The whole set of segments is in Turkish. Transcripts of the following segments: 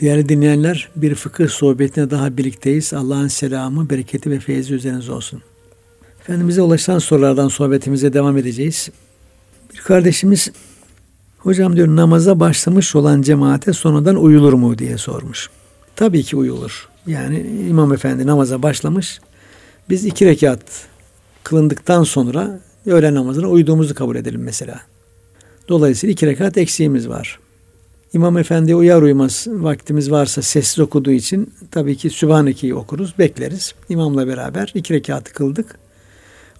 Değerli dinleyenler, bir fıkıh sohbetine daha birlikteyiz. Allah'ın selamı, bereketi ve feyzi üzerinize olsun. Efendimiz'e ulaşan sorulardan sohbetimize devam edeceğiz. Bir kardeşimiz, hocam diyor namaza başlamış olan cemaate sonradan uyulur mu diye sormuş. Tabii ki uyulur. Yani İmam Efendi namaza başlamış. Biz iki rekat kılındıktan sonra öğlen namazına uyduğumuzu kabul edelim mesela. Dolayısıyla iki rekat eksiğimiz var. İmam Efendi uyar uymaz vaktimiz varsa sessiz okuduğu için tabii ki Sübhaneke'yi okuruz, bekleriz. İmamla beraber iki rekatı kıldık.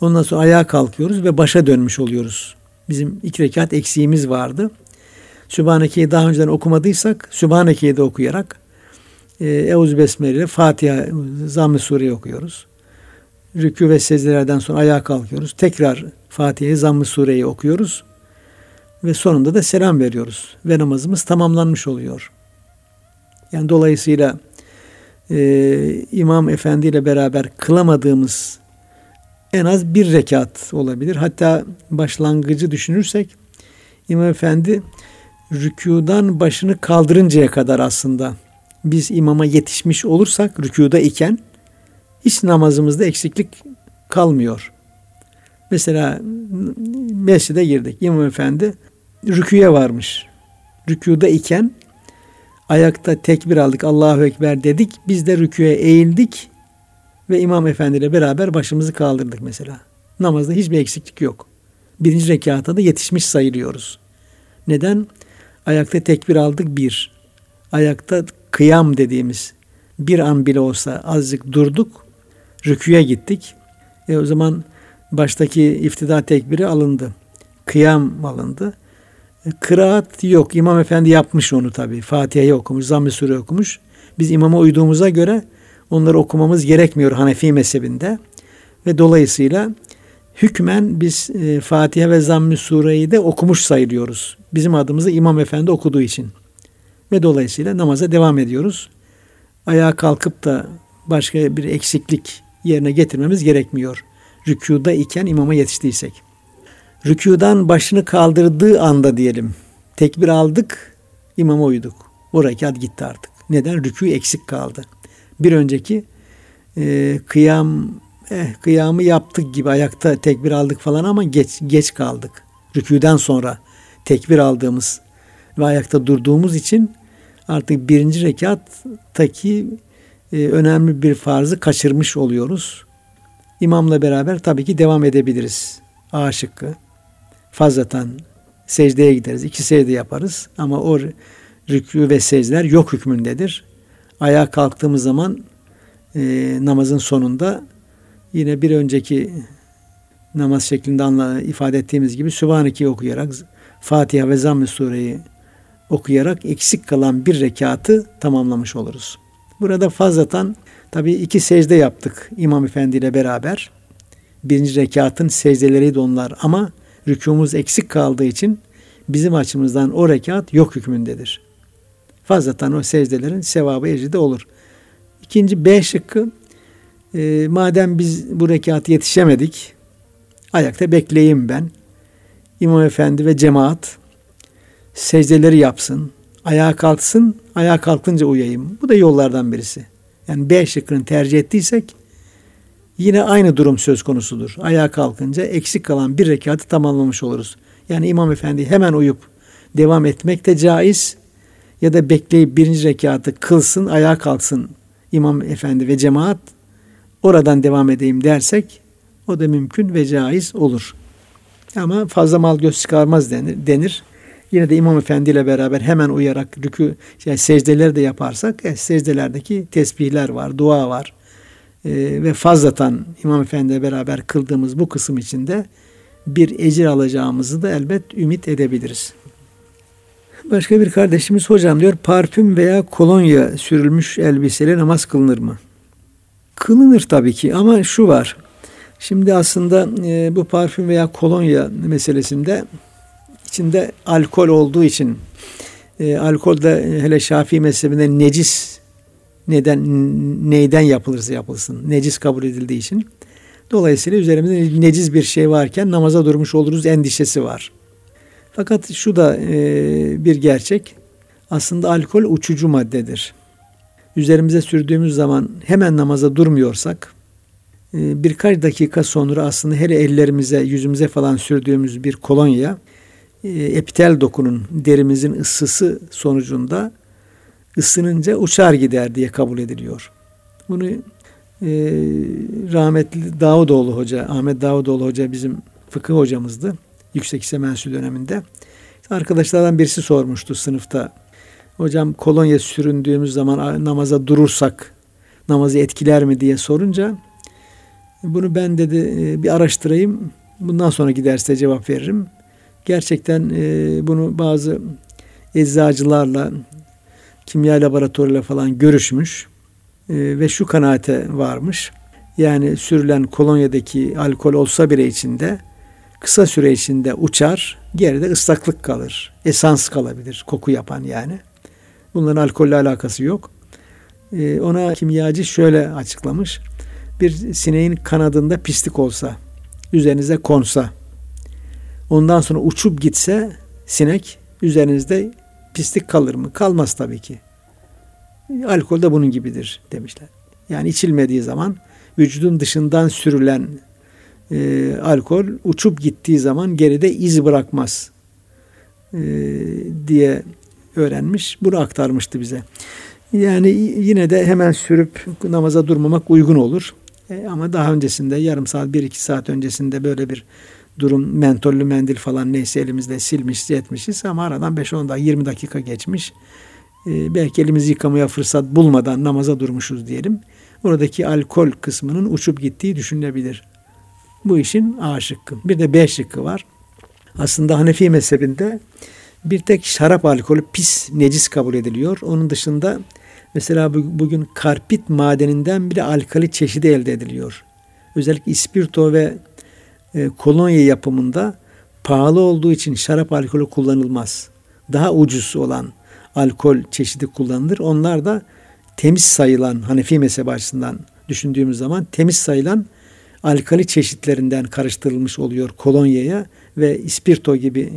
Ondan sonra ayağa kalkıyoruz ve başa dönmüş oluyoruz. Bizim iki rekat eksiğimiz vardı. Sübhaneke'yi daha önceden okumadıysak Sübhaneke'yi de okuyarak e, Euz Besmele ile Fatiha, Zamm-ı Sure'yi okuyoruz. Rükû ve secdelerden sonra ayağa kalkıyoruz. Tekrar Fatiha'yı, Zamm-ı Sure'yi okuyoruz ve sonunda da selam veriyoruz ve namazımız tamamlanmış oluyor. Yani dolayısıyla e, İmam Efendi ile beraber kılamadığımız en az bir rekat olabilir. Hatta başlangıcı düşünürsek İmam Efendi rükudan başını kaldırıncaya kadar aslında biz imama yetişmiş olursak rükuda iken hiç namazımızda eksiklik kalmıyor. Mesela mescide girdik. İmam Efendi rüküye varmış. Rükuda iken ayakta tekbir aldık. Allahu Ekber dedik. Biz de rüküye eğildik ve İmam Efendi ile beraber başımızı kaldırdık mesela. Namazda hiçbir eksiklik yok. Birinci rekata da yetişmiş sayılıyoruz. Neden? Ayakta tekbir aldık bir. Ayakta kıyam dediğimiz bir an bile olsa azıcık durduk. Rüküye gittik. E o zaman baştaki iftida tekbiri alındı. Kıyam alındı. Kıraat yok. İmam Efendi yapmış onu tabii. Fatiha'yı okumuş, Zamm-ı Sure okumuş. Biz imama uyduğumuza göre onları okumamız gerekmiyor Hanefi mezhebinde. Ve dolayısıyla hükmen biz e, Fatiha ve Zamm-ı Sure'yi de okumuş sayılıyoruz. Bizim adımızı İmam Efendi okuduğu için. Ve dolayısıyla namaza devam ediyoruz. Ayağa kalkıp da başka bir eksiklik yerine getirmemiz gerekmiyor. Rükuda iken imama yetiştiysek. Rükudan başını kaldırdığı anda diyelim. Tekbir aldık, imama uyduk. O rekat gitti artık. Neden? Rükû eksik kaldı. Bir önceki e, kıyam eh, kıyamı yaptık gibi ayakta tekbir aldık falan ama geç geç kaldık. Rüküden sonra tekbir aldığımız ve ayakta durduğumuz için artık birinci rekattaki e, önemli bir farzı kaçırmış oluyoruz. İmamla beraber tabii ki devam edebiliriz. A şıkkı. Fazlatan secdeye gideriz. İki secde yaparız ama o rükû ve secdeler yok hükmündedir. Ayağa kalktığımız zaman e, namazın sonunda yine bir önceki namaz şeklinde anla, ifade ettiğimiz gibi Sübhaneke'yi okuyarak Fatiha ve Zamm-ı Sure'yi okuyarak eksik kalan bir rekatı tamamlamış oluruz. Burada fazlatan tabi iki secde yaptık İmam Efendi ile beraber. Birinci rekatın secdeleriydi onlar ama rükumuz eksik kaldığı için bizim açımızdan o rekat yok hükmündedir. Fazlatan o secdelerin sevabı ecri olur. İkinci B şıkkı e, madem biz bu rekatı yetişemedik ayakta bekleyeyim ben. İmam Efendi ve cemaat secdeleri yapsın, ayağa kalksın, ayağa kalkınca uyuyayım. Bu da yollardan birisi. Yani B şıkkını tercih ettiysek yine aynı durum söz konusudur. Ayağa kalkınca eksik kalan bir rekatı tamamlamış oluruz. Yani İmam Efendi hemen uyup devam etmek de caiz ya da bekleyip birinci rekatı kılsın, ayağa kalksın İmam Efendi ve cemaat oradan devam edeyim dersek o da mümkün ve caiz olur. Ama fazla mal göz çıkarmaz denir. denir. Yine de İmam Efendi ile beraber hemen uyarak rükü, yani secdeleri de yaparsak e, secdelerdeki tesbihler var, dua var. E, ve fazlatan İmam Efendi ile beraber kıldığımız bu kısım içinde bir ecir alacağımızı da elbet ümit edebiliriz. Başka bir kardeşimiz hocam diyor parfüm veya kolonya sürülmüş elbiseyle namaz kılınır mı? Kılınır tabii ki ama şu var. Şimdi aslında e, bu parfüm veya kolonya meselesinde içinde alkol olduğu için e, alkol de hele Şafii mezhebinde necis neden neyden yapılırsa yapılsın necis kabul edildiği için dolayısıyla üzerimizde necis bir şey varken namaza durmuş oluruz endişesi var. Fakat şu da e, bir gerçek. Aslında alkol uçucu maddedir. Üzerimize sürdüğümüz zaman hemen namaza durmuyorsak e, birkaç dakika sonra aslında her ellerimize, yüzümüze falan sürdüğümüz bir kolonya e, epitel dokunun derimizin ısısı sonucunda ısınınca uçar gider diye kabul ediliyor. Bunu e, rahmetli Davutoğlu Hoca, Ahmet Davutoğlu Hoca bizim fıkıh hocamızdı. Yüksek ise mensül döneminde. Arkadaşlardan birisi sormuştu sınıfta. Hocam kolonya süründüğümüz zaman namaza durursak namazı etkiler mi diye sorunca bunu ben dedi e, bir araştırayım. Bundan sonra giderse cevap veririm. Gerçekten e, bunu bazı eczacılarla kimya laboratuvarıyla falan görüşmüş e, ve şu kanaate varmış. Yani sürülen kolonyadaki alkol olsa bile içinde kısa süre içinde uçar, geride ıslaklık kalır. Esans kalabilir, koku yapan yani. Bunların alkolle alakası yok. E, ona kimyacı şöyle açıklamış. Bir sineğin kanadında pislik olsa, üzerinize konsa, ondan sonra uçup gitse sinek üzerinizde pislik kalır mı? Kalmaz tabii ki. Alkol de bunun gibidir demişler. Yani içilmediği zaman vücudun dışından sürülen e, alkol uçup gittiği zaman geride iz bırakmaz e, diye öğrenmiş. Bunu aktarmıştı bize. Yani yine de hemen sürüp namaza durmamak uygun olur. E, ama daha öncesinde yarım saat, bir iki saat öncesinde böyle bir durum mentollü mendil falan neyse elimizde silmiş etmişiz ama aradan 5-10 dakika 20 dakika geçmiş. Ee, belki elimizi yıkamaya fırsat bulmadan namaza durmuşuz diyelim. Oradaki alkol kısmının uçup gittiği düşünülebilir. Bu işin A şıkkı. Bir de B şıkkı var. Aslında Hanefi mezhebinde bir tek şarap alkolü pis, necis kabul ediliyor. Onun dışında mesela bugün karpit madeninden bir alkali çeşidi elde ediliyor. Özellikle ispirto ve e, kolonya yapımında pahalı olduğu için şarap alkolü kullanılmaz. Daha ucuz olan alkol çeşidi kullanılır. Onlar da temiz sayılan Hanefi mezhebi açısından düşündüğümüz zaman temiz sayılan alkali çeşitlerinden karıştırılmış oluyor kolonyaya ve ispirto gibi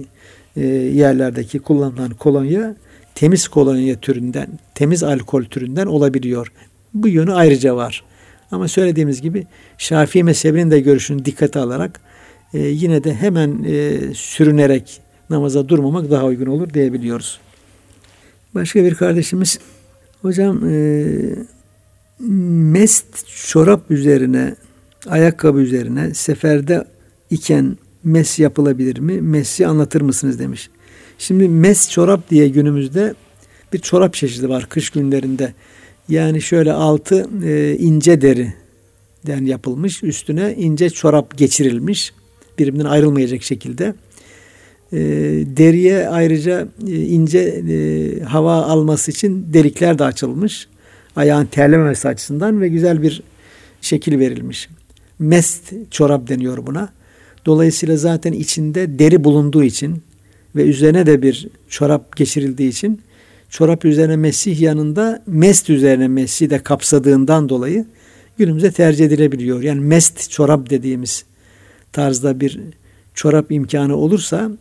e, yerlerdeki kullanılan kolonya temiz kolonya türünden, temiz alkol türünden olabiliyor. Bu yönü ayrıca var. Ama söylediğimiz gibi Şafii mezhebinin de görüşünü dikkate alarak e, yine de hemen e, sürünerek namaza durmamak daha uygun olur diyebiliyoruz. Başka bir kardeşimiz hocam e, mest çorap üzerine ayakkabı üzerine seferde iken mes yapılabilir mi? Mesi anlatır mısınız demiş. Şimdi mes çorap diye günümüzde bir çorap çeşidi var kış günlerinde. Yani şöyle altı e, ince deriden yapılmış, üstüne ince çorap geçirilmiş birbirinden ayrılmayacak şekilde. E, deriye ayrıca e, ince e, hava alması için delikler de açılmış. Ayağın terlememesi açısından ve güzel bir şekil verilmiş. Mest çorap deniyor buna. Dolayısıyla zaten içinde deri bulunduğu için ve üzerine de bir çorap geçirildiği için çorap üzerine mesih yanında mest üzerine mesih de kapsadığından dolayı günümüzde tercih edilebiliyor. Yani mest çorap dediğimiz tarzda bir çorap imkanı olursa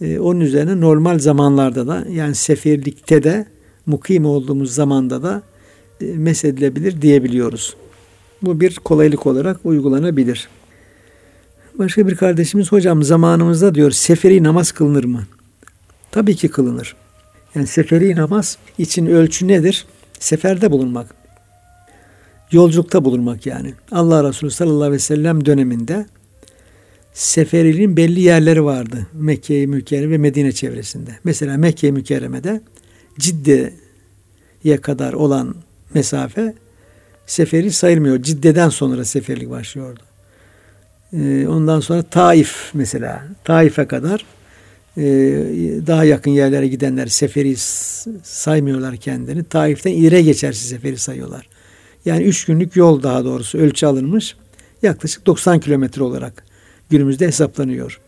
e, onun üzerine normal zamanlarda da yani seferlikte de mukim olduğumuz zamanda da e, mesedilebilir diyebiliyoruz. Bu bir kolaylık olarak uygulanabilir. Başka bir kardeşimiz hocam zamanımızda diyor seferi namaz kılınır mı? Tabii ki kılınır. Yani seferi namaz için ölçü nedir? Seferde bulunmak. Yolculukta bulunmak yani. Allah Resulü sallallahu aleyhi ve sellem döneminde seferiliğin belli yerleri vardı. Mekke-i Mükerreme ve Medine çevresinde. Mesela Mekke-i Mükerreme'de Cidde'ye kadar olan mesafe seferi sayılmıyor. Cidde'den sonra seferlik başlıyordu. Ee, ondan sonra Taif mesela. Taif'e kadar e, daha yakın yerlere gidenler seferi saymıyorlar kendini. Taif'ten ileri geçersiz seferi sayıyorlar. Yani üç günlük yol daha doğrusu ölçü alınmış. Yaklaşık 90 kilometre olarak günümüzde hesaplanıyor.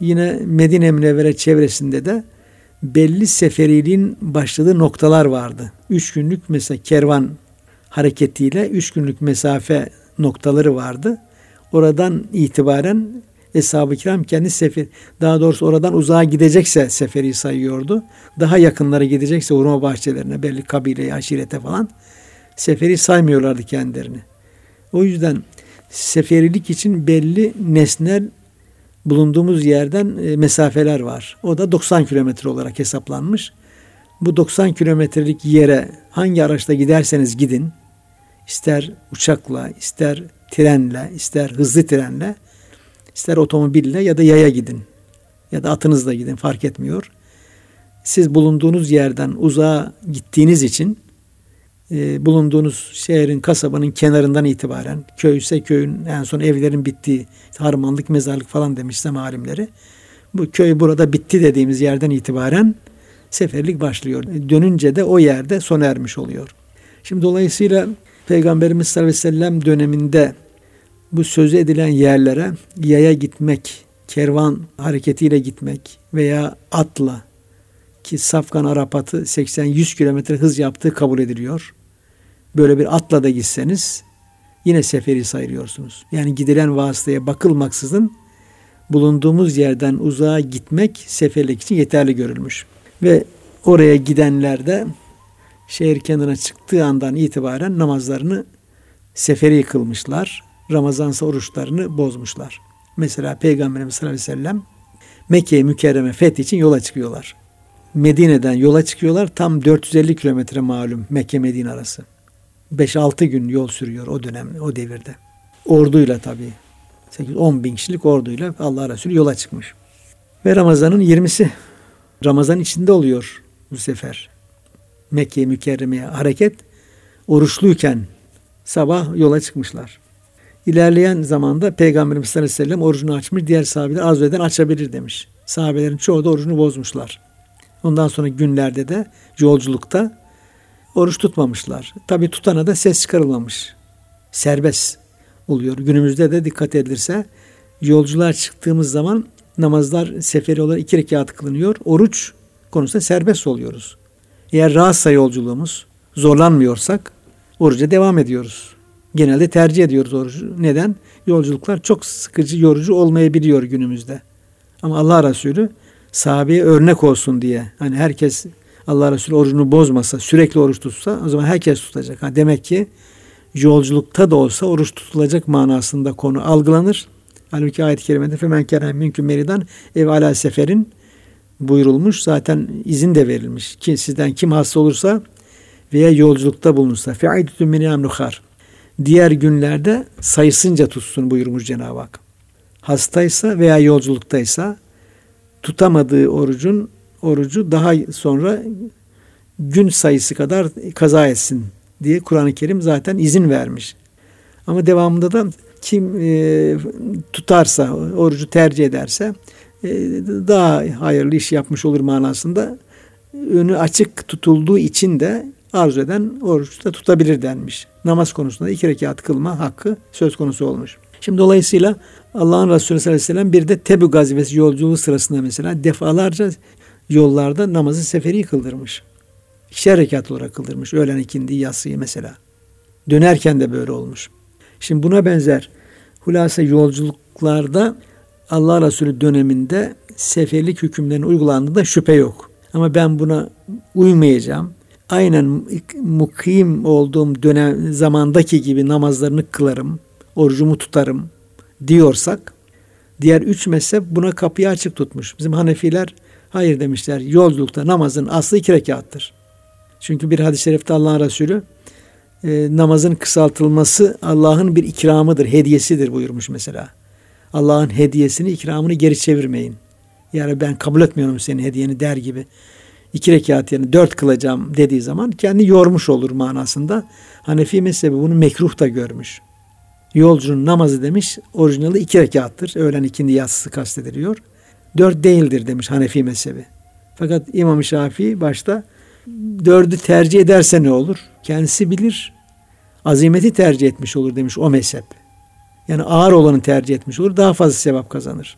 Yine Medine Münevvere çevresinde de belli seferiliğin başladığı noktalar vardı. Üç günlük mesela kervan hareketiyle üç günlük mesafe noktaları vardı. Oradan itibaren Eshab-ı kiram kendi sefer, daha doğrusu oradan uzağa gidecekse seferi sayıyordu. Daha yakınlara gidecekse hurma bahçelerine, belli kabileye, aşirete falan seferi saymıyorlardı kendilerini. O yüzden seferilik için belli nesnel bulunduğumuz yerden e, mesafeler var. O da 90 kilometre olarak hesaplanmış. Bu 90 kilometrelik yere hangi araçla giderseniz gidin, ister uçakla, ister trenle, ister hızlı trenle, ister otomobille ya da yaya gidin. Ya da atınızla gidin fark etmiyor. Siz bulunduğunuz yerden uzağa gittiğiniz için e, bulunduğunuz şehrin, kasabanın kenarından itibaren köy ise köyün en son evlerin bittiği harmanlık, mezarlık falan demişsem alimleri. Bu köy burada bitti dediğimiz yerden itibaren seferlik başlıyor. Dönünce de o yerde sona ermiş oluyor. Şimdi dolayısıyla Peygamberimiz sallallahu aleyhi ve sellem döneminde bu sözü edilen yerlere yaya gitmek, kervan hareketiyle gitmek veya atla ki Safkan Arap atı 80-100 kilometre hız yaptığı kabul ediliyor. Böyle bir atla da gitseniz yine seferi sayılıyorsunuz. Yani gidilen vasıtaya bakılmaksızın bulunduğumuz yerden uzağa gitmek seferlik için yeterli görülmüş. Ve oraya gidenler de şehir kenarına çıktığı andan itibaren namazlarını seferi kılmışlar. Ramazansa oruçlarını bozmuşlar. Mesela Peygamberimiz sallallahu aleyhi ve sellem Mekke mükerreme fethi için yola çıkıyorlar. Medine'den yola çıkıyorlar. Tam 450 kilometre malum Mekke Medine arası. 5-6 gün yol sürüyor o dönem, o devirde. Orduyla tabii. 8-10 bin kişilik orduyla Allah Resulü yola çıkmış. Ve Ramazan'ın 20'si Ramazan içinde oluyor bu sefer. Mekke mükerremeye hareket oruçluyken sabah yola çıkmışlar. İlerleyen zamanda Peygamberimiz sallallahu aleyhi ve sellem orucunu açmış. Diğer sahabeler arzu eden açabilir demiş. Sahabelerin çoğu da orucunu bozmuşlar. Ondan sonra günlerde de yolculukta oruç tutmamışlar. Tabi tutana da ses çıkarılmamış. Serbest oluyor. Günümüzde de dikkat edilirse yolculuğa çıktığımız zaman namazlar seferi olarak iki rekat kılınıyor. Oruç konusunda serbest oluyoruz. Eğer rahatsa yolculuğumuz, zorlanmıyorsak oruca devam ediyoruz. Genelde tercih ediyoruz orucu. Neden? Yolculuklar çok sıkıcı, yorucu olmayabiliyor günümüzde. Ama Allah Resulü sahabeye örnek olsun diye hani herkes Allah Resulü orucunu bozmasa, sürekli oruç tutsa o zaman herkes tutacak. Ha, demek ki yolculukta da olsa oruç tutulacak manasında konu algılanır. Halbuki ayet-i kerimede femen kerem mümkün meridan ev ala seferin buyurulmuş. Zaten izin de verilmiş. Ki sizden kim hasta olursa veya yolculukta bulunursa fe'idetun min emruhar. Diğer günlerde sayısınca tutsun buyurmuş Cenab-ı Hak. Hastaysa veya yolculuktaysa tutamadığı orucun orucu daha sonra gün sayısı kadar kaza etsin diye Kur'an-ı Kerim zaten izin vermiş. Ama devamında da kim e, tutarsa, orucu tercih ederse e, daha hayırlı iş yapmış olur manasında önü açık tutulduğu için de arzu eden oruç da tutabilir denmiş. Namaz konusunda iki rekat kılma hakkı söz konusu olmuş. Şimdi dolayısıyla Allah'ın Resulü sallallahu aleyhi ve sellem bir de Tebük gazvesi yolculuğu sırasında mesela defalarca yollarda namazı seferi kıldırmış. İkişer rekat olarak kıldırmış. Öğlen ikindi yatsıyı mesela. Dönerken de böyle olmuş. Şimdi buna benzer hulasa yolculuklarda Allah Resulü döneminde seferlik hükümlerinin uygulandığında şüphe yok. Ama ben buna uymayacağım. Aynen mukim olduğum dönem zamandaki gibi namazlarını kılarım, orucumu tutarım diyorsak diğer üç mezhep buna kapıyı açık tutmuş. Bizim Hanefiler hayır demişler. Yolculukta namazın aslı iki rekattır. Çünkü bir hadis-i şerifte Allah'ın Resulü e, namazın kısaltılması Allah'ın bir ikramıdır, hediyesidir buyurmuş mesela. Allah'ın hediyesini, ikramını geri çevirmeyin. Yani ben kabul etmiyorum senin hediyeni der gibi. İki rekat yani dört kılacağım dediği zaman kendi yormuş olur manasında. Hanefi mezhebi bunu mekruh da görmüş. Yolcunun namazı demiş, orijinali iki rekattır. Öğlen ikindi yatsısı kastediliyor. Dört değildir demiş Hanefi mezhebi. Fakat İmam Şafii başta dördü tercih ederse ne olur? Kendisi bilir. Azimeti tercih etmiş olur demiş o mezhep. Yani ağır olanı tercih etmiş olur. Daha fazla sevap kazanır.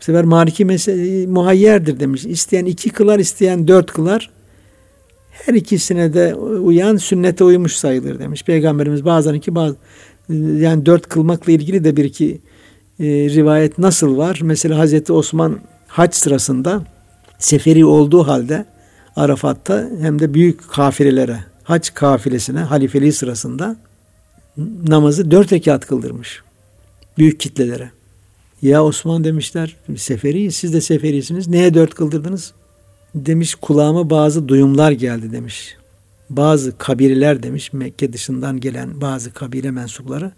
Bu sefer Maliki muhayyerdir demiş. İsteyen iki kılar, isteyen dört kılar. Her ikisine de uyan sünnete uymuş sayılır demiş. Peygamberimiz bazen ki bazı yani dört kılmakla ilgili de bir iki e, rivayet nasıl var? Mesela Hazreti Osman hac sırasında seferi olduğu halde Arafat'ta hem de büyük kafilelere, hac kafilesine halifeliği sırasında namazı dört rekat kıldırmış. Büyük kitlelere. Ya Osman demişler seferi siz de seferisiniz. Neye dört kıldırdınız? Demiş kulağıma bazı duyumlar geldi demiş. Bazı kabileler demiş Mekke dışından gelen bazı kabile mensupları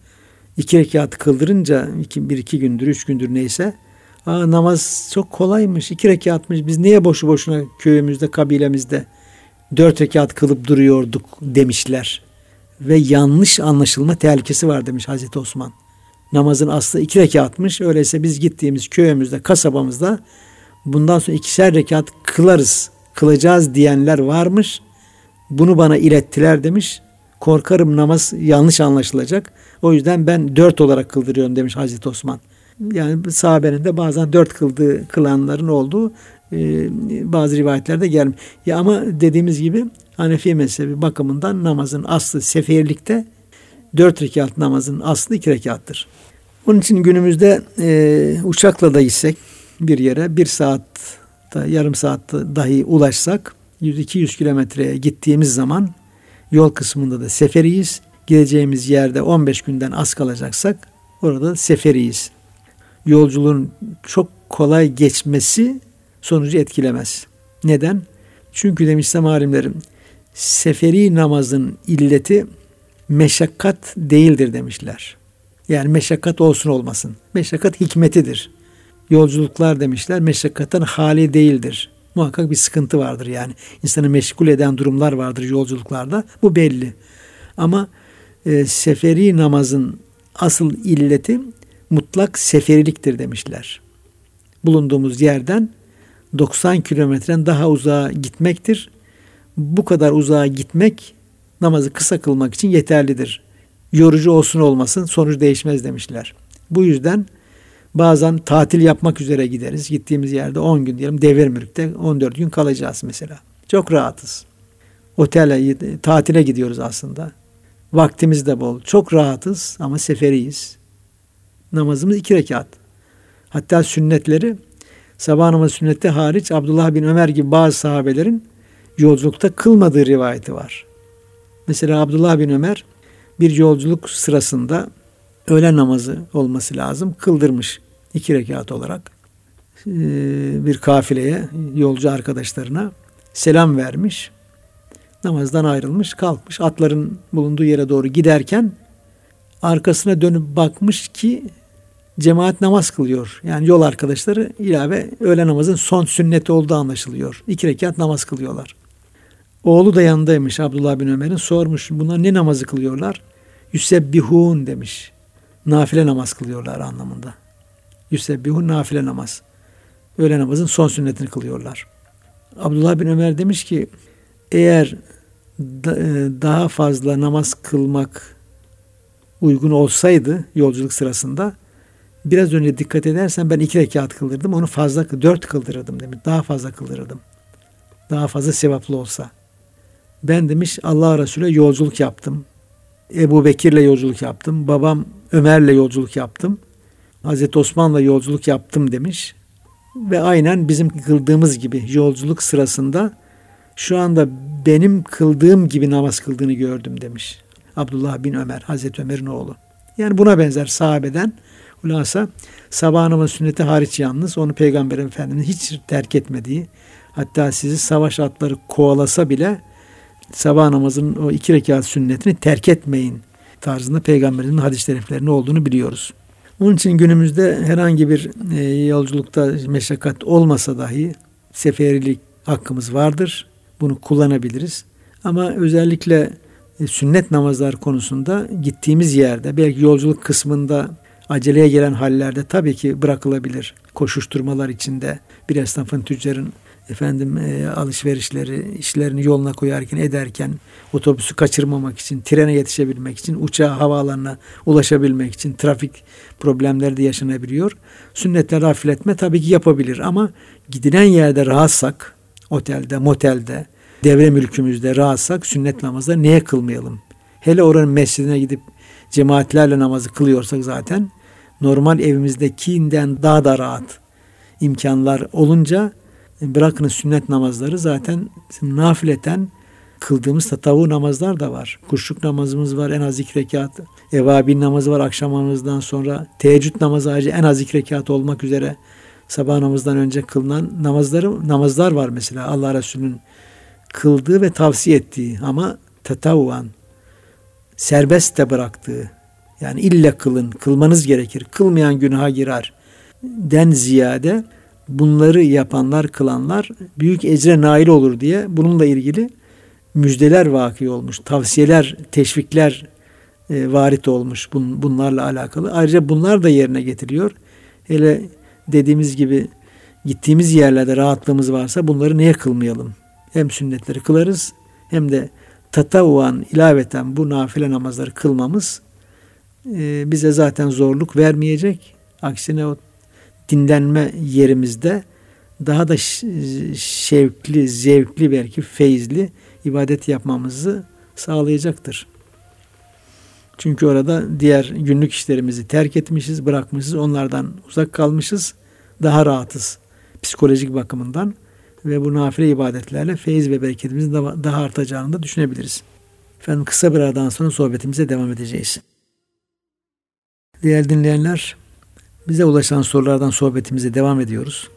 iki rekat kıldırınca iki, bir iki gündür üç gündür neyse Aa, namaz çok kolaymış iki rekatmış biz niye boşu boşuna köyümüzde kabilemizde dört rekat kılıp duruyorduk demişler. Ve yanlış anlaşılma tehlikesi var demiş Hazreti Osman. Namazın aslı iki rekatmış. Öyleyse biz gittiğimiz köyümüzde, kasabamızda bundan sonra ikişer rekat kılarız, kılacağız diyenler varmış. Bunu bana ilettiler demiş. Korkarım namaz yanlış anlaşılacak. O yüzden ben dört olarak kıldırıyorum demiş Hazreti Osman. Yani sahabenin de bazen dört kıldığı kılanların olduğu e, bazı rivayetlerde gelmiş. Ya ama dediğimiz gibi Hanefi mezhebi bakımından namazın aslı seferlikte dört rekat namazın aslı iki rekattır. Onun için günümüzde e, uçakla da gitsek bir yere bir saat yarım saatte dahi ulaşsak 100-200 kilometreye gittiğimiz zaman yol kısmında da seferiyiz. Gideceğimiz yerde 15 günden az kalacaksak orada seferiyiz. Yolculuğun çok kolay geçmesi sonucu etkilemez. Neden? Çünkü demiş İslam alimlerim seferi namazın illeti meşakkat değildir demişler. Yani meşakkat olsun olmasın. Meşakkat hikmetidir. Yolculuklar demişler meşakkatten hali değildir. Muhakkak bir sıkıntı vardır yani. İnsanı meşgul eden durumlar vardır yolculuklarda. Bu belli. Ama e, seferi namazın asıl illeti mutlak seferiliktir demişler. Bulunduğumuz yerden 90 kilometren daha uzağa gitmektir. Bu kadar uzağa gitmek namazı kısa kılmak için yeterlidir. Yorucu olsun olmasın sonuç değişmez demişler. Bu yüzden bazen tatil yapmak üzere gideriz. Gittiğimiz yerde 10 gün diyelim Devirmürk'te 14 gün kalacağız mesela. Çok rahatız. Otele, tatile gidiyoruz aslında. Vaktimiz de bol. Çok rahatız ama seferiyiz. Namazımız iki rekat. Hatta sünnetleri sabah namazı sünnette hariç Abdullah bin Ömer gibi bazı sahabelerin yolculukta kılmadığı rivayeti var. Mesela Abdullah bin Ömer bir yolculuk sırasında öğlen namazı olması lazım. Kıldırmış iki rekat olarak ee, bir kafileye, yolcu arkadaşlarına selam vermiş. Namazdan ayrılmış, kalkmış. Atların bulunduğu yere doğru giderken arkasına dönüp bakmış ki cemaat namaz kılıyor. Yani yol arkadaşları ilave öğle namazın son sünneti olduğu anlaşılıyor. İki rekat namaz kılıyorlar. Oğlu da yanındaymış Abdullah bin Ömer'in. Sormuş bunlar ne namazı kılıyorlar? Yüsebbihun demiş. Nafile namaz kılıyorlar anlamında. Yüsebbihun nafile namaz. Öğle namazın son sünnetini kılıyorlar. Abdullah bin Ömer demiş ki eğer e, daha fazla namaz kılmak uygun olsaydı yolculuk sırasında biraz önce dikkat edersen ben iki rekat kıldırdım. Onu fazla dört kıldırırdım demiş. Daha fazla kıldırırdım. Daha fazla sevaplı olsa. Ben demiş Allah Resulü yolculuk yaptım. Ebu Bekir'le yolculuk yaptım. Babam Ömer'le yolculuk yaptım. Hazreti Osman'la yolculuk yaptım demiş. Ve aynen bizim kıldığımız gibi yolculuk sırasında şu anda benim kıldığım gibi namaz kıldığını gördüm demiş. Abdullah bin Ömer, Hazreti Ömer'in oğlu. Yani buna benzer sahabeden hulasa sabah namazı sünneti hariç yalnız onu Peygamber Efendimiz hiç terk etmediği hatta sizi savaş atları kovalasa bile sabah namazının o iki rekat sünnetini terk etmeyin tarzında peygamberin hadis-i şeriflerinin olduğunu biliyoruz. Onun için günümüzde herhangi bir e, yolculukta meşakkat olmasa dahi seferilik hakkımız vardır. Bunu kullanabiliriz. Ama özellikle e, sünnet namazlar konusunda gittiğimiz yerde belki yolculuk kısmında aceleye gelen hallerde tabii ki bırakılabilir. Koşuşturmalar içinde bir esnafın, tüccarın efendim e, alışverişleri, işlerini yoluna koyarken ederken otobüsü kaçırmamak için, trene yetişebilmek için, uçağa, havaalanına ulaşabilmek için trafik problemleri de yaşanabiliyor. Sünnetleri hafifletme tabii ki yapabilir ama gidilen yerde rahatsak, otelde, motelde, devre mülkümüzde rahatsak sünnet namazda neye kılmayalım? Hele oranın mescidine gidip cemaatlerle namazı kılıyorsak zaten normal evimizdekinden daha da rahat imkanlar olunca bırakın sünnet namazları zaten nafileten kıldığımız tatavu namazlar da var. Kuşluk namazımız var en az iki rekat. Evabin namazı var akşam namazından sonra. Teheccüd namazı ayrıca en az iki rekat olmak üzere sabah namazdan önce kılınan namazları namazlar var mesela Allah Resulü'nün kıldığı ve tavsiye ettiği ama tatavuan serbest de bıraktığı yani illa kılın, kılmanız gerekir. Kılmayan günaha girer. Den ziyade bunları yapanlar, kılanlar büyük ecre nail olur diye bununla ilgili müjdeler vaki olmuş. Tavsiyeler, teşvikler e, varit olmuş bun, bunlarla alakalı. Ayrıca bunlar da yerine getiriyor. Hele dediğimiz gibi gittiğimiz yerlerde rahatlığımız varsa bunları niye kılmayalım? Hem sünnetleri kılarız hem de tatavuan ilaveten bu nafile namazları kılmamız e, bize zaten zorluk vermeyecek. Aksine o dinlenme yerimizde daha da şevkli, zevkli belki feyizli ibadet yapmamızı sağlayacaktır. Çünkü orada diğer günlük işlerimizi terk etmişiz, bırakmışız, onlardan uzak kalmışız, daha rahatız psikolojik bakımından ve bu nafile ibadetlerle feyiz ve bereketimizin daha artacağını da düşünebiliriz. Efendim kısa bir aradan sonra sohbetimize devam edeceğiz. Değerli dinleyenler, bize ulaşan sorulardan sohbetimize devam ediyoruz.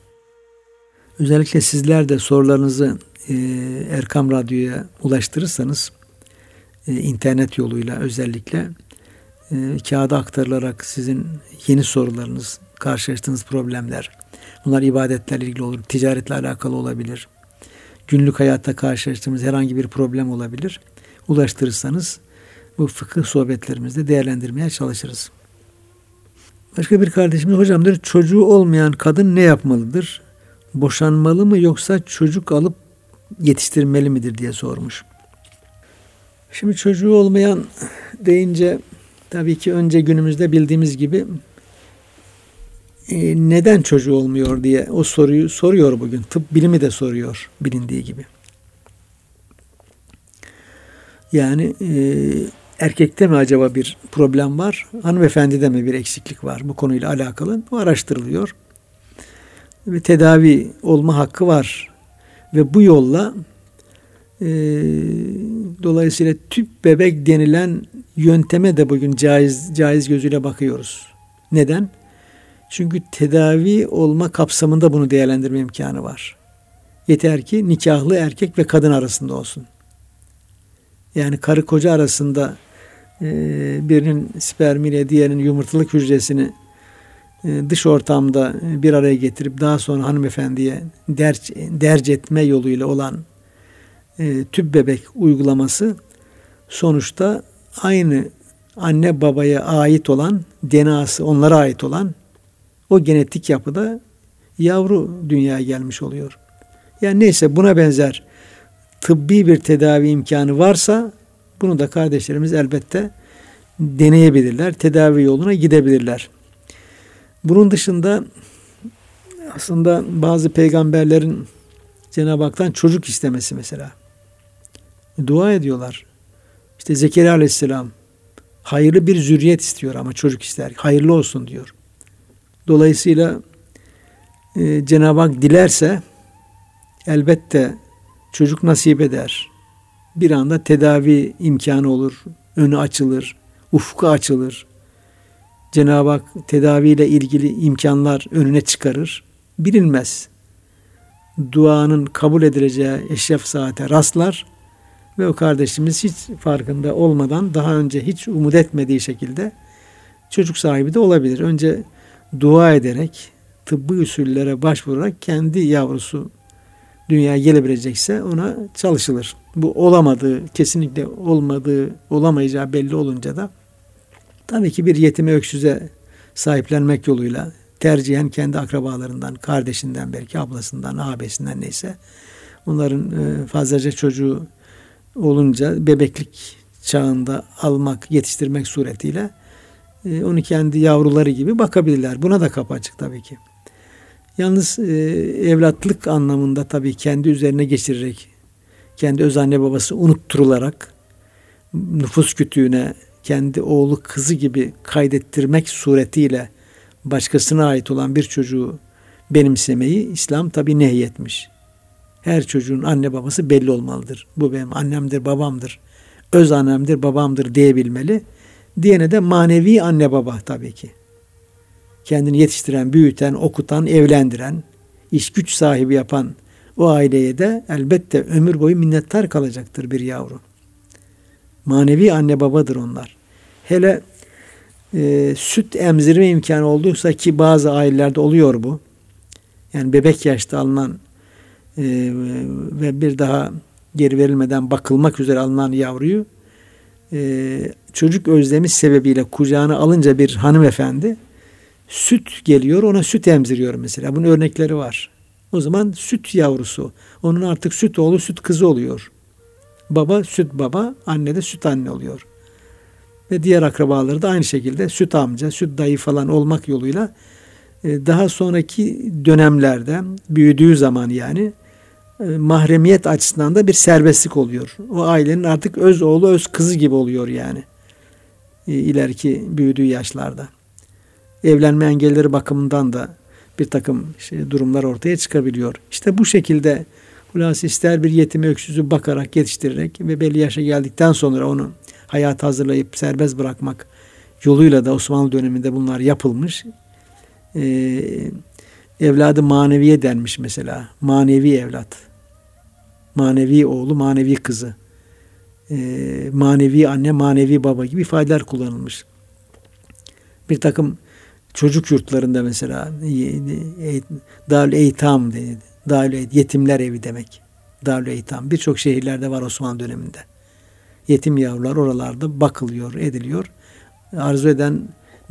Özellikle sizler de sorularınızı e, Erkam Radyo'ya ulaştırırsanız e, internet yoluyla özellikle e, kağıda aktarılarak sizin yeni sorularınız, karşılaştığınız problemler, bunlar ibadetlerle ilgili olur, ticaretle alakalı olabilir, günlük hayatta karşılaştığımız herhangi bir problem olabilir. Ulaştırırsanız bu fıkıh sohbetlerimizde değerlendirmeye çalışırız. Başka bir kardeşimiz hocam diyor çocuğu olmayan kadın ne yapmalıdır? Boşanmalı mı yoksa çocuk alıp yetiştirmeli midir diye sormuş. Şimdi çocuğu olmayan deyince tabii ki önce günümüzde bildiğimiz gibi e, neden çocuğu olmuyor diye o soruyu soruyor bugün. Tıp bilimi de soruyor bilindiği gibi. Yani e, erkekte mi acaba bir problem var? Hanımefendide mi bir eksiklik var bu konuyla alakalı? Bu araştırılıyor. Ve tedavi olma hakkı var. Ve bu yolla e, dolayısıyla tüp bebek denilen yönteme de bugün caiz, caiz gözüyle bakıyoruz. Neden? Çünkü tedavi olma kapsamında bunu değerlendirme imkanı var. Yeter ki nikahlı erkek ve kadın arasında olsun. Yani karı koca arasında birinin spermiyle diğerinin yumurtalık hücresini e, dış ortamda bir araya getirip daha sonra hanımefendiye derc, derc etme yoluyla olan e, tüp bebek uygulaması sonuçta aynı anne babaya ait olan DNA'sı onlara ait olan o genetik yapıda yavru dünyaya gelmiş oluyor. Yani neyse buna benzer tıbbi bir tedavi imkanı varsa bunu da kardeşlerimiz elbette deneyebilirler. Tedavi yoluna gidebilirler. Bunun dışında aslında bazı peygamberlerin Cenab-ı Hak'tan çocuk istemesi mesela. Dua ediyorlar. İşte Zekeriya Aleyhisselam hayırlı bir zürriyet istiyor ama çocuk ister. Hayırlı olsun diyor. Dolayısıyla e, Cenab-ı Hak dilerse elbette çocuk nasip eder bir anda tedavi imkanı olur, önü açılır, ufku açılır. Cenab-ı Hak tedaviyle ilgili imkanlar önüne çıkarır. Bilinmez. Duanın kabul edileceği eşref saate rastlar ve o kardeşimiz hiç farkında olmadan daha önce hiç umut etmediği şekilde çocuk sahibi de olabilir. Önce dua ederek tıbbi usullere başvurarak kendi yavrusu dünyaya gelebilecekse ona çalışılır. Bu olamadığı, kesinlikle olmadığı, olamayacağı belli olunca da tabii ki bir yetime öksüze sahiplenmek yoluyla tercihen kendi akrabalarından, kardeşinden belki ablasından, ağabeysinden neyse onların e, fazlaca çocuğu olunca bebeklik çağında almak, yetiştirmek suretiyle e, onu kendi yavruları gibi bakabilirler. Buna da kapı açık tabii ki. Yalnız e, evlatlık anlamında tabii kendi üzerine geçirerek, kendi öz anne babası unutturularak nüfus kütüğüne kendi oğlu kızı gibi kaydettirmek suretiyle başkasına ait olan bir çocuğu benimsemeyi İslam tabi nehyetmiş. Her çocuğun anne babası belli olmalıdır. Bu benim annemdir, babamdır. Öz annemdir, babamdır diyebilmeli. Diyene de manevi anne baba tabii ki. Kendini yetiştiren, büyüten, okutan, evlendiren, iş güç sahibi yapan o aileye de elbette ömür boyu minnettar kalacaktır bir yavru. Manevi anne babadır onlar. Hele e, süt emzirme imkanı olduysa ki bazı ailelerde oluyor bu. Yani bebek yaşta alınan e, ve bir daha geri verilmeden bakılmak üzere alınan yavruyu e, çocuk özlemi sebebiyle kucağına alınca bir hanımefendi süt geliyor ona süt emziriyor mesela. Bunun örnekleri var. O zaman süt yavrusu. Onun artık süt oğlu süt kızı oluyor. Baba süt baba, anne de süt anne oluyor. Ve diğer akrabaları da aynı şekilde süt amca, süt dayı falan olmak yoluyla e, daha sonraki dönemlerde büyüdüğü zaman yani e, mahremiyet açısından da bir serbestlik oluyor. O ailenin artık öz oğlu öz kızı gibi oluyor yani. E, ileriki büyüdüğü yaşlarda. Evlenme engelleri bakımından da bir takım şey, durumlar ortaya çıkabiliyor. İşte bu şekilde Hulası ister bir yetimi öksüzü bakarak yetiştirerek ve belli yaşa geldikten sonra onu hayat hazırlayıp serbest bırakmak yoluyla da Osmanlı döneminde bunlar yapılmış. Ee, evladı maneviye denmiş mesela. Manevi evlat. Manevi oğlu, manevi kızı. Ee, manevi anne, manevi baba gibi ifadeler kullanılmış. Bir takım çocuk yurtlarında mesela Darül Eytam dedi. Darül Yetimler Evi demek. Darül Eytam. Birçok şehirlerde var Osmanlı döneminde. Yetim yavrular oralarda bakılıyor, ediliyor. Arzu eden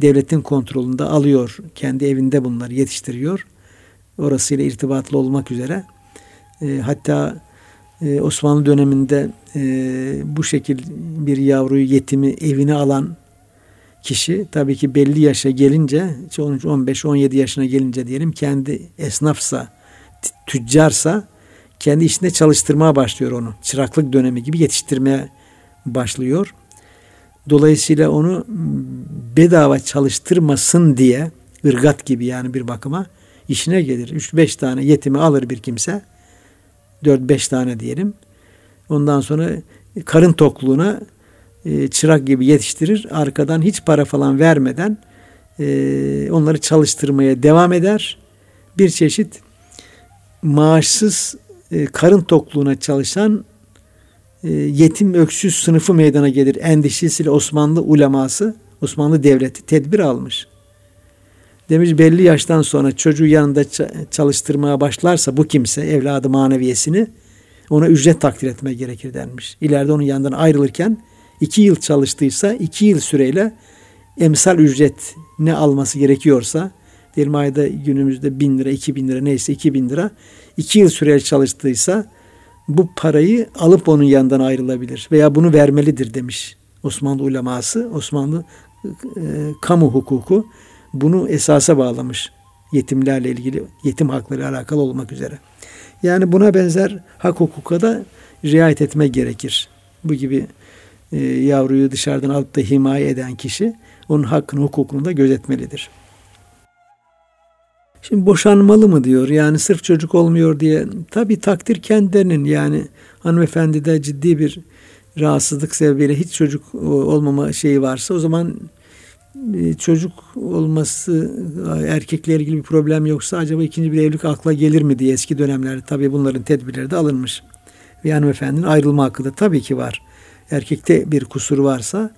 devletin kontrolünde alıyor. Kendi evinde bunları yetiştiriyor. Orasıyla irtibatlı olmak üzere. E, hatta e, Osmanlı döneminde e, bu şekil bir yavruyu yetimi evine alan kişi tabii ki belli yaşa gelince 13, 15, 17 yaşına gelince diyelim kendi esnafsa, tüccarsa kendi işinde çalıştırmaya başlıyor onu. Çıraklık dönemi gibi yetiştirmeye başlıyor. Dolayısıyla onu bedava çalıştırmasın diye ırgat gibi yani bir bakıma işine gelir. 3-5 tane yetimi alır bir kimse. 4-5 tane diyelim. Ondan sonra karın tokluğuna e, çırak gibi yetiştirir. Arkadan hiç para falan vermeden e, onları çalıştırmaya devam eder. Bir çeşit maaşsız e, karın tokluğuna çalışan yetim öksüz sınıfı meydana gelir. Endişesiyle Osmanlı uleması, Osmanlı devleti tedbir almış. Demiş belli yaştan sonra çocuğu yanında çalıştırmaya başlarsa bu kimse evladı maneviyesini ona ücret takdir etme gerekir denmiş. İleride onun yanından ayrılırken iki yıl çalıştıysa iki yıl süreyle emsal ücret ne alması gerekiyorsa diyelim ayda günümüzde bin lira, iki bin lira neyse iki bin lira iki yıl süreyle çalıştıysa bu parayı alıp onun yanından ayrılabilir veya bunu vermelidir demiş Osmanlı uleması, Osmanlı e, kamu hukuku bunu esasa bağlamış yetimlerle ilgili, yetim hakları alakalı olmak üzere. Yani buna benzer hak hukuka da riayet etme gerekir. Bu gibi e, yavruyu dışarıdan alıp da himaye eden kişi onun hakkını, hukukunu da gözetmelidir. Şimdi boşanmalı mı diyor yani sırf çocuk olmuyor diye. Tabi takdir kendilerinin yani hanımefendi de ciddi bir rahatsızlık sebebiyle hiç çocuk olmama şeyi varsa o zaman e, çocuk olması erkekle ilgili bir problem yoksa acaba ikinci bir evlilik akla gelir mi diye eski dönemlerde tabi bunların tedbirleri de alınmış. Ve hanımefendinin ayrılma hakkı da tabii ki var erkekte bir kusur varsa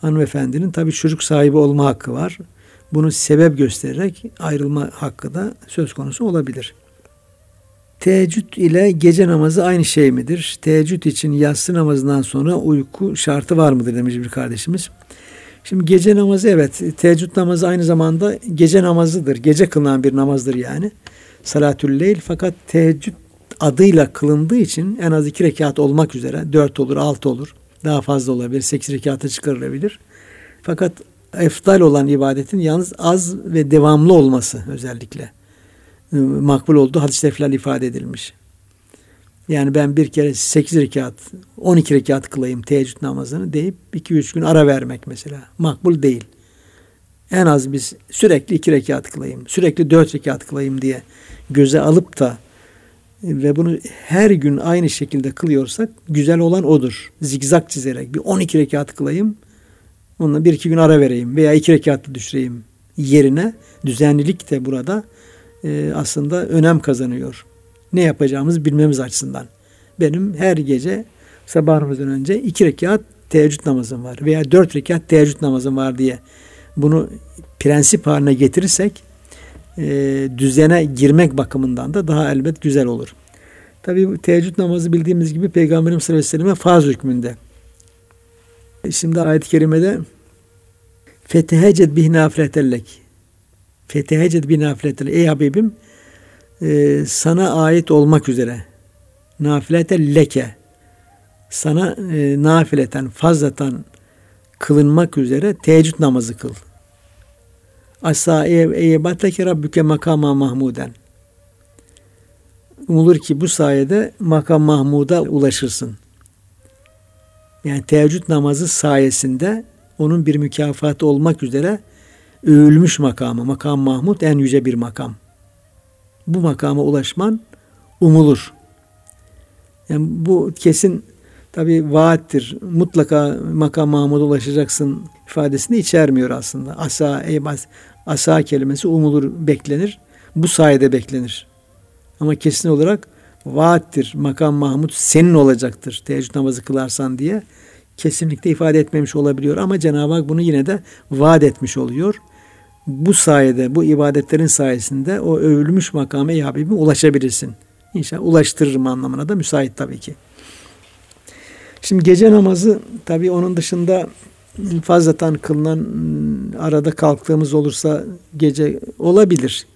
hanımefendinin tabii çocuk sahibi olma hakkı var. Bunu sebep göstererek ayrılma hakkı da söz konusu olabilir. Teheccüd ile gece namazı aynı şey midir? Teheccüd için yatsı namazından sonra uyku şartı var mıdır demiş bir kardeşimiz. Şimdi gece namazı evet teheccüd namazı aynı zamanda gece namazıdır. Gece kılınan bir namazdır yani. Salatül leyl fakat teheccüd adıyla kılındığı için en az iki rekat olmak üzere dört olur altı olur daha fazla olabilir. Sekiz rekata çıkarılabilir. Fakat eftal olan ibadetin yalnız az ve devamlı olması özellikle e, makbul olduğu hadis-i ifade edilmiş. Yani ben bir kere sekiz rekat, on iki rekat kılayım teheccüd namazını deyip iki üç gün ara vermek mesela. Makbul değil. en az biz sürekli iki rekat kılayım, sürekli dört rekat kılayım diye göze alıp da ve bunu her gün aynı şekilde kılıyorsak güzel olan odur. Zigzag çizerek bir 12 rekat kılayım, onunla bir iki gün ara vereyim veya iki rekatlı düşüreyim yerine düzenlilik de burada e, aslında önem kazanıyor. Ne yapacağımızı bilmemiz açısından. Benim her gece sabahımızdan önce iki rekat teheccüd namazım var veya dört rekat teheccüd namazım var diye bunu prensip haline getirirsek e, düzene girmek bakımından da daha elbet güzel olur. Tabi teheccüd namazı bildiğimiz gibi Peygamberimiz sallallahu aleyhi ve selleme farz hükmünde. Şimdi ayet-i kerimede feteheced bih nafiletellek feteheced bih nafiletellek ey Habibim e, sana ait olmak üzere nafilete leke sana e, nafileten fazlatan kılınmak üzere teheccüd namazı kıl. Asa eyyebatleke rabbüke makama mahmuden. Umulur ki bu sayede makam mahmuda ulaşırsın. Yani teheccüd namazı sayesinde onun bir mükafatı olmak üzere övülmüş makamı. Makam Mahmud en yüce bir makam. Bu makama ulaşman umulur. Yani bu kesin tabi vaattir. Mutlaka makam Mahmud'a ulaşacaksın ifadesini içermiyor aslında. Asa, eybaz, asa kelimesi umulur, beklenir. Bu sayede beklenir. Ama kesin olarak vaattir. Makam Mahmud senin olacaktır. Teheccüd namazı kılarsan diye kesinlikle ifade etmemiş olabiliyor. Ama Cenab-ı Hak bunu yine de vaat etmiş oluyor. Bu sayede, bu ibadetlerin sayesinde o övülmüş makame ey Habibim ulaşabilirsin. İnşallah ulaştırırım anlamına da müsait tabii ki. Şimdi gece namazı tabii onun dışında fazlatan kılınan arada kalktığımız olursa gece olabilir.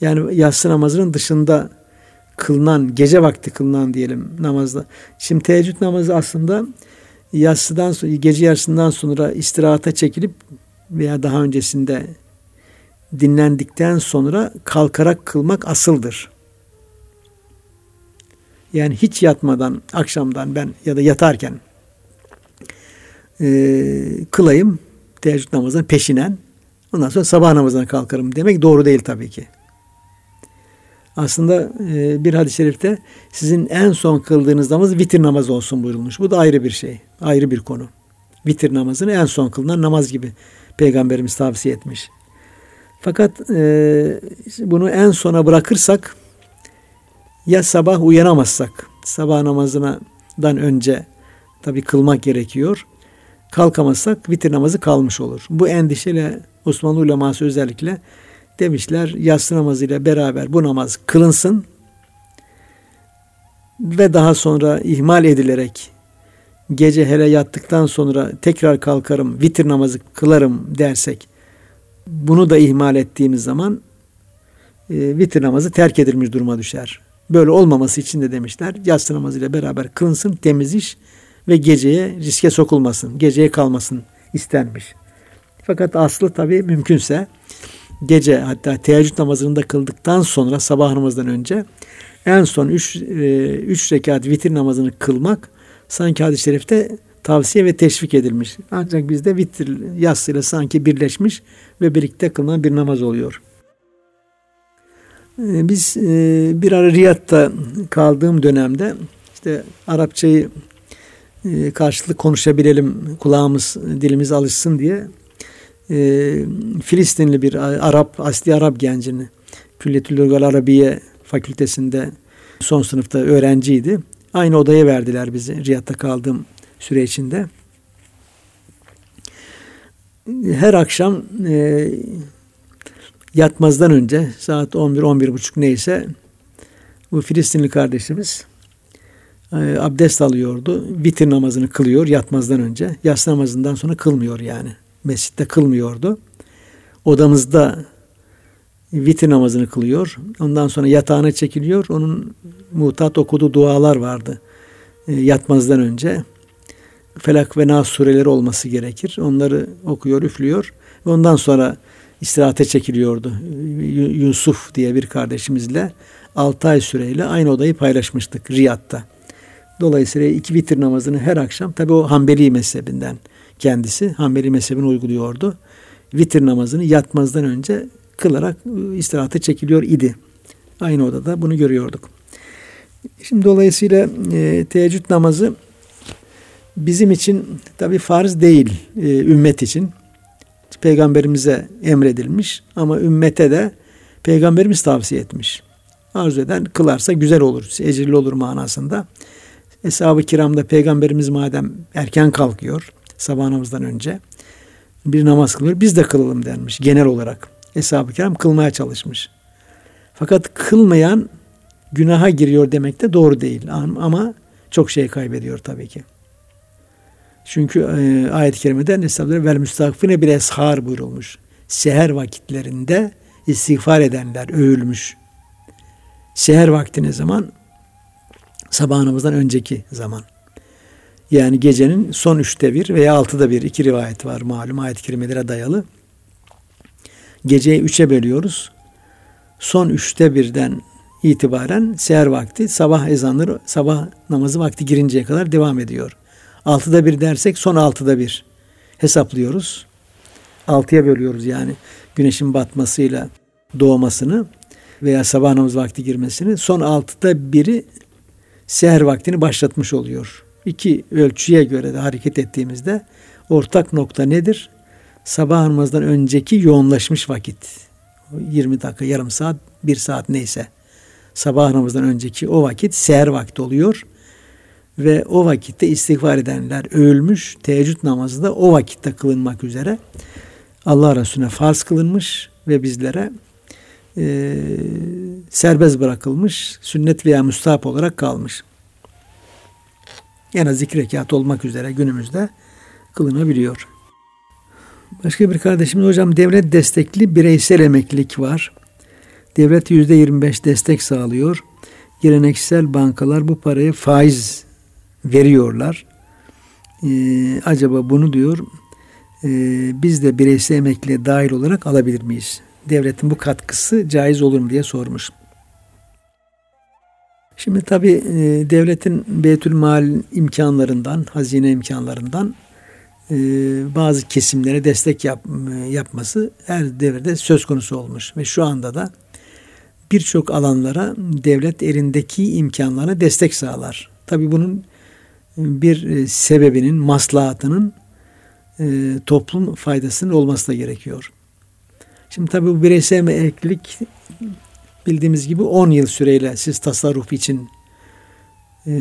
Yani yatsı namazının dışında kılınan, gece vakti kılınan diyelim namazda. Şimdi teheccüd namazı aslında yatsıdan sonra, gece yarısından sonra istirahata çekilip veya daha öncesinde dinlendikten sonra kalkarak kılmak asıldır. Yani hiç yatmadan akşamdan ben ya da yatarken e, kılayım teheccüd namazının peşinen ondan sonra sabah namazına kalkarım demek doğru değil tabii ki. Aslında e, bir hadis-i şerifte sizin en son kıldığınız namaz vitir namazı olsun buyurulmuş. Bu da ayrı bir şey, ayrı bir konu. Vitir namazını en son kılınan namaz gibi Peygamberimiz tavsiye etmiş. Fakat e, bunu en sona bırakırsak ya sabah uyanamazsak, sabah namazından önce tabi kılmak gerekiyor. Kalkamazsak vitir namazı kalmış olur. Bu endişeyle Osmanlı uleması özellikle demişler yatsı namazıyla beraber bu namaz kılınsın ve daha sonra ihmal edilerek gece hele yattıktan sonra tekrar kalkarım vitir namazı kılarım dersek bunu da ihmal ettiğimiz zaman e, vitir namazı terk edilmiş duruma düşer. Böyle olmaması için de demişler yatsı namazıyla beraber kılınsın temiz iş ve geceye riske sokulmasın, geceye kalmasın istenmiş. Fakat aslı tabii mümkünse gece hatta teheccüd namazını da kıldıktan sonra sabah namazından önce en son üç, e, üç rekat vitir namazını kılmak sanki hadis-i şerifte tavsiye ve teşvik edilmiş. Ancak bizde vitir yatsıyla sanki birleşmiş ve birlikte kılınan bir namaz oluyor. E, biz e, bir ara Riyad'da kaldığım dönemde işte Arapçayı karşılıklı konuşabilelim, kulağımız, dilimiz alışsın diye e, Filistinli bir Arap, asli Arap gencini Külliyetül Lügal Arabiye Fakültesinde son sınıfta öğrenciydi. Aynı odaya verdiler bizi Riyad'da kaldığım süre içinde. Her akşam e, yatmazdan önce saat 11-11.30 neyse bu Filistinli kardeşimiz e, abdest alıyordu. Vitir namazını kılıyor yatmazdan önce. Yatsı namazından sonra kılmıyor yani mescitte kılmıyordu. Odamızda vitir namazını kılıyor. Ondan sonra yatağına çekiliyor. Onun muhtat okuduğu dualar vardı. E, yatmazdan önce. Felak ve Nas sureleri olması gerekir. Onları okuyor, üflüyor. Ve ondan sonra istirahate çekiliyordu. Yusuf diye bir kardeşimizle 6 ay süreyle aynı odayı paylaşmıştık Riyad'da. Dolayısıyla iki vitir namazını her akşam tabi o Hanbeli mezhebinden kendisi Hanbeli mezhebini uyguluyordu. vitir namazını yatmazdan önce kılarak ıı, istirahate çekiliyor idi. Aynı odada bunu görüyorduk. Şimdi dolayısıyla e, teheccüd namazı bizim için tabi farz değil e, ümmet için. Peygamberimize emredilmiş ama ümmete de peygamberimiz tavsiye etmiş. Arzu eden kılarsa güzel olur, ecirli olur manasında. Eshab-ı kiramda peygamberimiz madem erken kalkıyor sabah namazdan önce bir namaz kılıyor biz de kılalım denmiş genel olarak. Eshab-ı kiram kılmaya çalışmış. Fakat kılmayan günaha giriyor demek de doğru değil. Ama çok şey kaybediyor tabii ki. Çünkü e, ayet-i kerimede Nesabları vel müstakfine bir eshar buyurulmuş. Seher vakitlerinde istiğfar edenler övülmüş. Seher vakti ne zaman? Sabah namazdan önceki zaman. Yani gecenin son üçte bir veya altıda bir iki rivayet var malum ayet-i dayalı. Geceyi üçe bölüyoruz. Son üçte birden itibaren seher vakti sabah ezanları sabah namazı vakti girinceye kadar devam ediyor. Altıda bir dersek son altıda bir hesaplıyoruz. Altıya bölüyoruz yani güneşin batmasıyla doğmasını veya sabah namaz vakti girmesini. Son altıda biri seher vaktini başlatmış oluyor. İki ölçüye göre de hareket ettiğimizde ortak nokta nedir? Sabah namazdan önceki yoğunlaşmış vakit. 20 dakika, yarım saat, bir saat neyse. Sabah namazdan önceki o vakit seher vakti oluyor. Ve o vakitte istiğfar edenler ölmüş. Teheccüd namazı da o vakitte kılınmak üzere Allah Resulüne farz kılınmış ve bizlere e, serbest bırakılmış, sünnet veya müstahap olarak kalmış. En az iki rekat olmak üzere günümüzde kılınabiliyor. Başka bir kardeşimiz hocam devlet destekli bireysel emeklilik var. Devlet yüzde 25 destek sağlıyor. Geleneksel bankalar bu parayı faiz veriyorlar. Ee, acaba bunu diyor e, biz de bireysel emekliye dahil olarak alabilir miyiz? Devletin bu katkısı caiz olur mu diye sormuş. Şimdi tabi e, devletin Beytül Mal imkanlarından, hazine imkanlarından e, bazı kesimlere destek yap, yapması her devirde söz konusu olmuş. Ve şu anda da birçok alanlara devlet elindeki imkanlarına destek sağlar. Tabi bunun bir e, sebebinin, maslahatının e, toplum faydasının olması da gerekiyor. Şimdi tabi bu bireysel emeklilik bildiğimiz gibi 10 yıl süreyle siz tasarruf için e,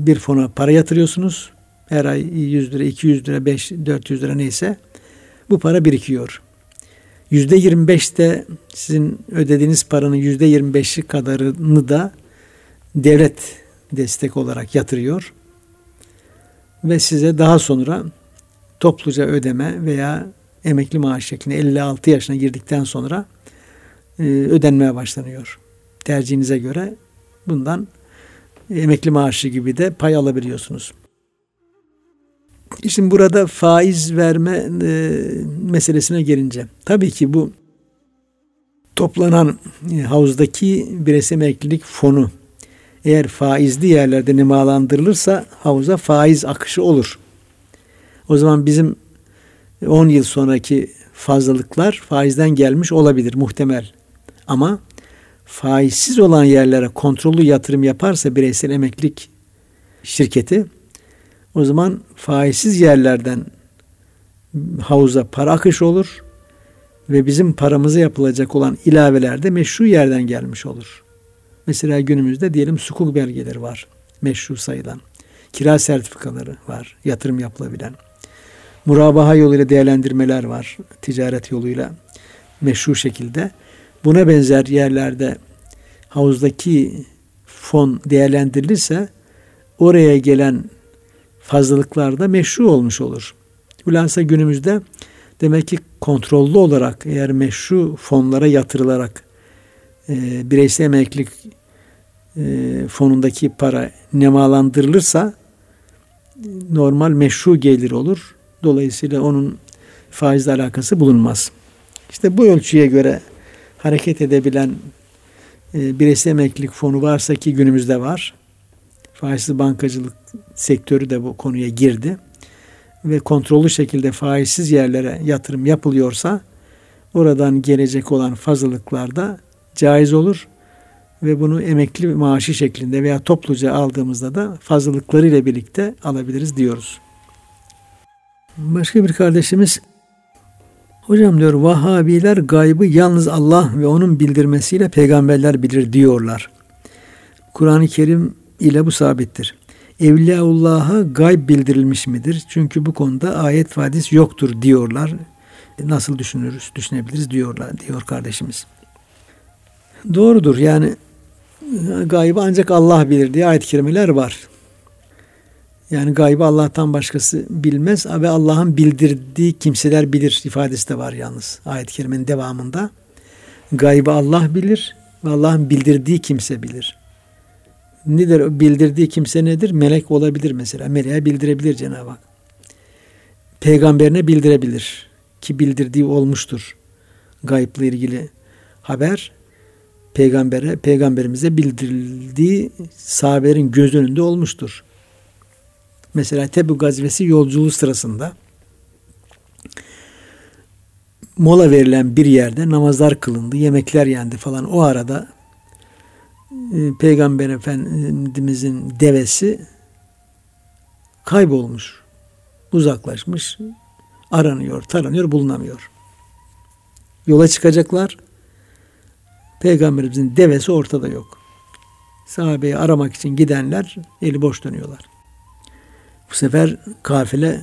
bir fona para yatırıyorsunuz. Her ay 100 lira, 200 lira, 5, 400 lira neyse bu para birikiyor. Yüzde 25 de sizin ödediğiniz paranın yüzde 25'i kadarını da devlet destek olarak yatırıyor. Ve size daha sonra topluca ödeme veya emekli maaş şeklinde 56 yaşına girdikten sonra e, ödenmeye başlanıyor. Tercihinize göre bundan emekli maaşı gibi de pay alabiliyorsunuz. Şimdi burada faiz verme e, meselesine gelince tabii ki bu toplanan e, havuzdaki bireysel emeklilik fonu eğer faizli yerlerde nemalandırılırsa havuza faiz akışı olur. O zaman bizim 10 yıl sonraki fazlalıklar faizden gelmiş olabilir muhtemel. Ama faizsiz olan yerlere kontrollü yatırım yaparsa bireysel emeklilik şirketi o zaman faizsiz yerlerden havuza para akışı olur ve bizim paramıza yapılacak olan ilaveler de meşru yerden gelmiş olur. Mesela günümüzde diyelim sukuk belgeleri var. Meşru sayılan. Kira sertifikaları var. Yatırım yapılabilen. Murabaha yoluyla değerlendirmeler var. Ticaret yoluyla meşru şekilde. Buna benzer yerlerde havuzdaki fon değerlendirilirse oraya gelen fazlalıklar da meşru olmuş olur. Hülasa günümüzde demek ki kontrollü olarak eğer meşru fonlara yatırılarak e, bireysel emeklilik e, fonundaki para nemalandırılırsa normal meşru gelir olur. Dolayısıyla onun faizle alakası bulunmaz. İşte bu ölçüye göre hareket edebilen e, bireysel emeklilik fonu varsa ki günümüzde var. Faizsiz bankacılık sektörü de bu konuya girdi. ve kontrollü şekilde faizsiz yerlere yatırım yapılıyorsa oradan gelecek olan fazlalıklar da caiz olur ve bunu emekli maaşı şeklinde veya topluca aldığımızda da fazlalıklarıyla birlikte alabiliriz diyoruz. Başka bir kardeşimiz Hocam diyor Vahabiler gaybı yalnız Allah ve onun bildirmesiyle peygamberler bilir diyorlar. Kur'an-ı Kerim ile bu sabittir. Evliyaullah'a gayb bildirilmiş midir? Çünkü bu konuda ayet ve hadis yoktur diyorlar. Nasıl düşünürüz, düşünebiliriz diyorlar diyor kardeşimiz. Doğrudur yani gaybı ancak Allah bilir diye ayet-i kerimeler var. Yani gaybı Allah'tan başkası bilmez ve Allah'ın bildirdiği kimseler bilir ifadesi de var yalnız ayet-i kerimenin devamında. Gaybı Allah bilir ve Allah'ın bildirdiği kimse bilir. Nedir bildirdiği kimse nedir? Melek olabilir mesela. Meleğe bildirebilir Cenab-ı Hak. Peygamberine bildirebilir ki bildirdiği olmuştur. Gayıpla ilgili haber peygambere, peygamberimize bildirildiği sahabelerin göz önünde olmuştur. Mesela Tebük gazvesi yolculuğu sırasında mola verilen bir yerde namazlar kılındı, yemekler yendi falan. O arada e, Peygamber Efendimizin devesi kaybolmuş, uzaklaşmış, aranıyor, taranıyor, bulunamıyor. Yola çıkacaklar. Peygamberimizin devesi ortada yok. Sahabeyi aramak için gidenler eli boş dönüyorlar. Bu sefer kafile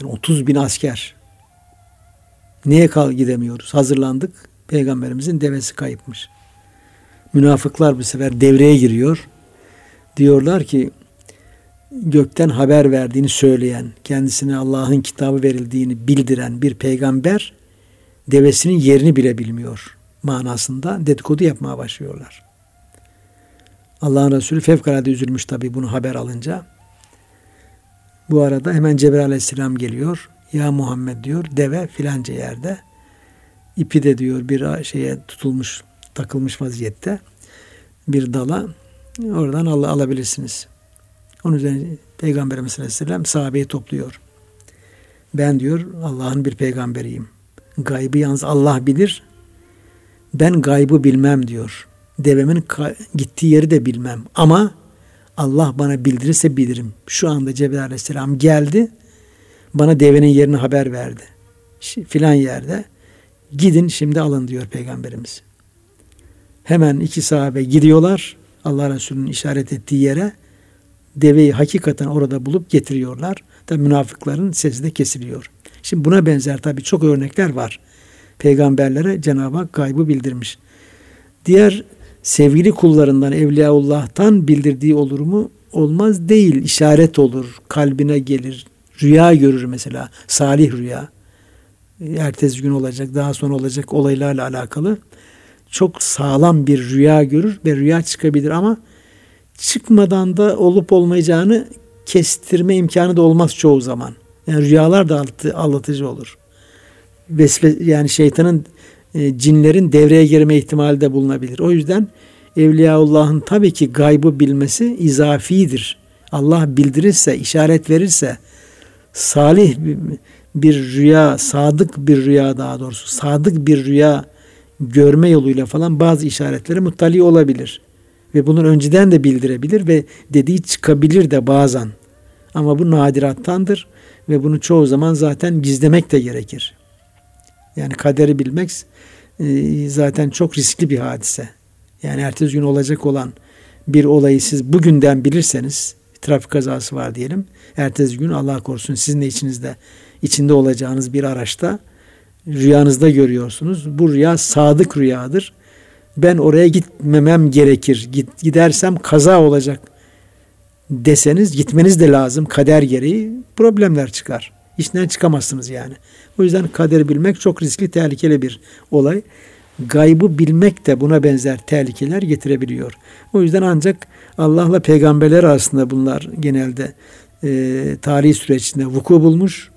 yani 30 bin asker. Niye kal gidemiyoruz? Hazırlandık. Peygamberimizin devesi kayıpmış. Münafıklar bu sefer devreye giriyor. Diyorlar ki gökten haber verdiğini söyleyen, kendisine Allah'ın kitabı verildiğini bildiren bir peygamber devesinin yerini bile bilmiyor manasında dedikodu yapmaya başlıyorlar. Allah'ın Resulü fevkalade üzülmüş tabi bunu haber alınca. Bu arada hemen Cebrail aleyhisselam geliyor. Ya Muhammed diyor deve filanca yerde. İpi de diyor bir şeye tutulmuş, takılmış vaziyette. Bir dala oradan al alabilirsiniz. Onun üzerine Peygamberimiz aleyhisselam sahabeyi topluyor. Ben diyor Allah'ın bir peygamberiyim. Gaybı yalnız Allah bilir. Ben gaybı bilmem diyor. Devemin gittiği yeri de bilmem. Ama Allah bana bildirirse bilirim. Şu anda Cebrail aleyhisselam geldi. Bana devenin yerini haber verdi. Filan yerde. Gidin şimdi alın diyor Peygamberimiz. Hemen iki sahabe gidiyorlar. Allah Resulü'nün işaret ettiği yere deveyi hakikaten orada bulup getiriyorlar. Tabi münafıkların sesi de kesiliyor. Şimdi buna benzer tabi çok örnekler var. Peygamberlere Cenab-ı Hak gaybı bildirmiş. Diğer sevgili kullarından Evliyaullah'tan bildirdiği olur mu? Olmaz değil. İşaret olur. Kalbine gelir. Rüya görür mesela. Salih rüya. Ertesi gün olacak, daha sonra olacak olaylarla alakalı. Çok sağlam bir rüya görür ve rüya çıkabilir ama çıkmadan da olup olmayacağını kestirme imkanı da olmaz çoğu zaman. Yani rüyalar da anlatıcı olur. Vesve, yani şeytanın e, cinlerin devreye girme ihtimali de bulunabilir. O yüzden Evliyaullah'ın tabii ki gaybı bilmesi izafidir. Allah bildirirse, işaret verirse, salih bir rüya, sadık bir rüya daha doğrusu, sadık bir rüya görme yoluyla falan bazı işaretlere muttali olabilir. Ve bunu önceden de bildirebilir ve dediği çıkabilir de bazen. Ama bu nadirattandır ve bunu çoğu zaman zaten gizlemek de gerekir. Yani kaderi bilmek e, zaten çok riskli bir hadise. Yani ertesi gün olacak olan bir olayı siz bugünden bilirseniz trafik kazası var diyelim. Ertesi gün Allah korusun sizin de içinizde içinde olacağınız bir araçta rüyanızda görüyorsunuz. Bu rüya sadık rüyadır. Ben oraya gitmemem gerekir. Git, gidersem kaza olacak deseniz gitmeniz de lazım kader gereği problemler çıkar. İşten çıkamazsınız yani. O yüzden kader bilmek çok riskli, tehlikeli bir olay. Gaybı bilmek de buna benzer tehlikeler getirebiliyor. O yüzden ancak Allah'la peygamberler arasında bunlar genelde e, tarihi süreçinde vuku bulmuş.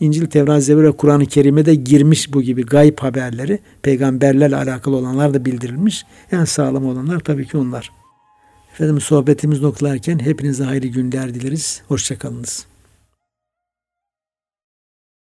İncil, Tevrat, Zebur ve Kur'an-ı Kerim'e girmiş bu gibi gayb haberleri peygamberlerle alakalı olanlar da bildirilmiş. En sağlam olanlar tabii ki onlar. Efendim sohbetimiz noktalarken hepinize hayırlı günler dileriz. Hoşçakalınız.